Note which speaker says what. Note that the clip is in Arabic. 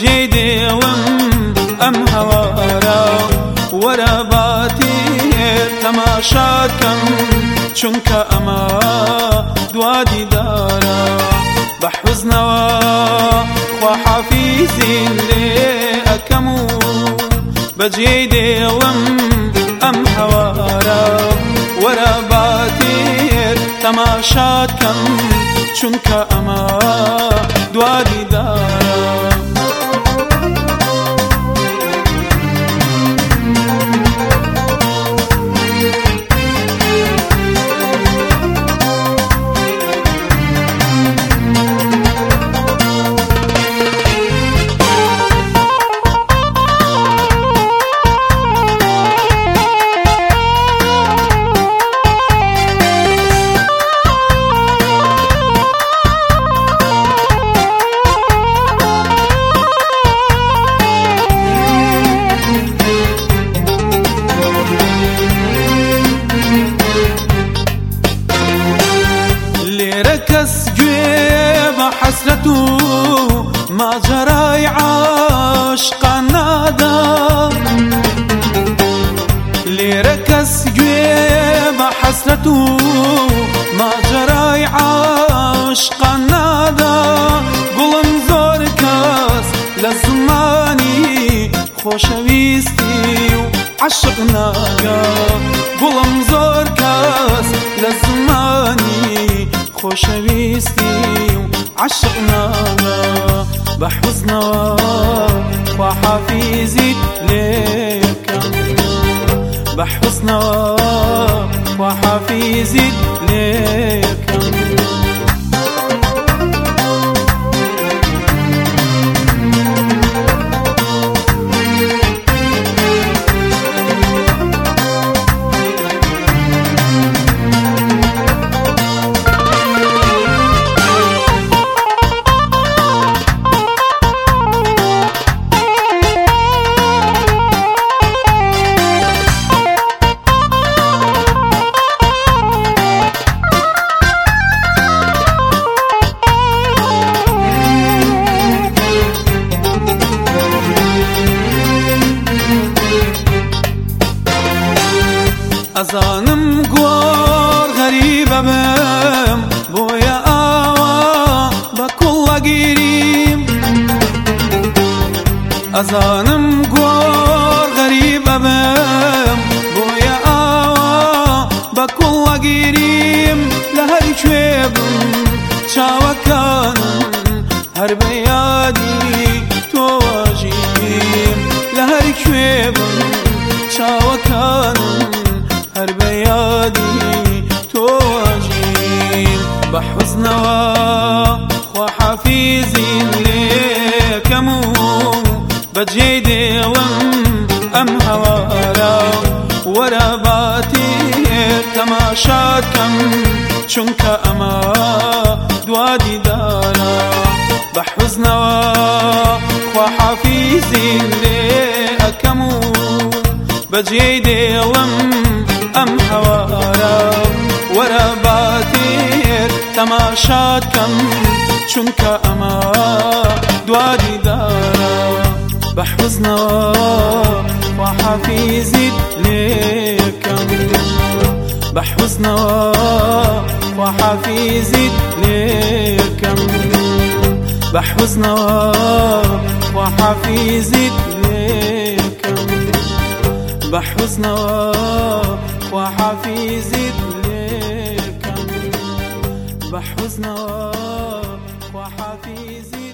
Speaker 1: جيدي وم ام هوارا ورا باتي تماشاكم چونك اما دوادي دارا. بحوزنا خوا حافيزي لي اكمو بجيدي وم ام هوارا ورا باتي تماشاكم چونك اما دوادي حسرة ما جرى عاشقا نادا لركس جويب حسرة ما جرى عاشقا نادا قلم زور كاس لزماني خوشويستي عشق ناقا قلم زور كاس لزماني خوشويستي عشقنا بحزنا وحفيزي ليك بحزنا وحفيزي ليك ئەزانم گۆڕ غەریبە بم بۆیە ئاوا بە کوڵەگیریم ئەزانم گۆڕ غەریبە بم بۆیە ئاوا بە کوڵەگیریم لە هەر کوێ بم چاوەکانم هەر بە یادی تۆژیم لە هەر کوێ بم چاوەکانم تۆژین بە حوزنەوە خواحافیزین لێکەم و بەجێ دێڵم ئەم هەوارە وەرە باتێر تەماشاکەم چونکە ئەمە دوادی دارە بە حوزنەوە خواحافیزین لێ ئەەکەم و بەجێ دێڵم ئەم هەوارە وەرە باتێر تەماشات کەم چونکە ئەمە دوادی دارە بە حوزنەوە وحافیزیت لێکەم بە حوزنەوە وحافیزیت لێکەم بە حوزنەوە وحافیزیت لێکەم بە حوزنەوە بحزنه وحفيزي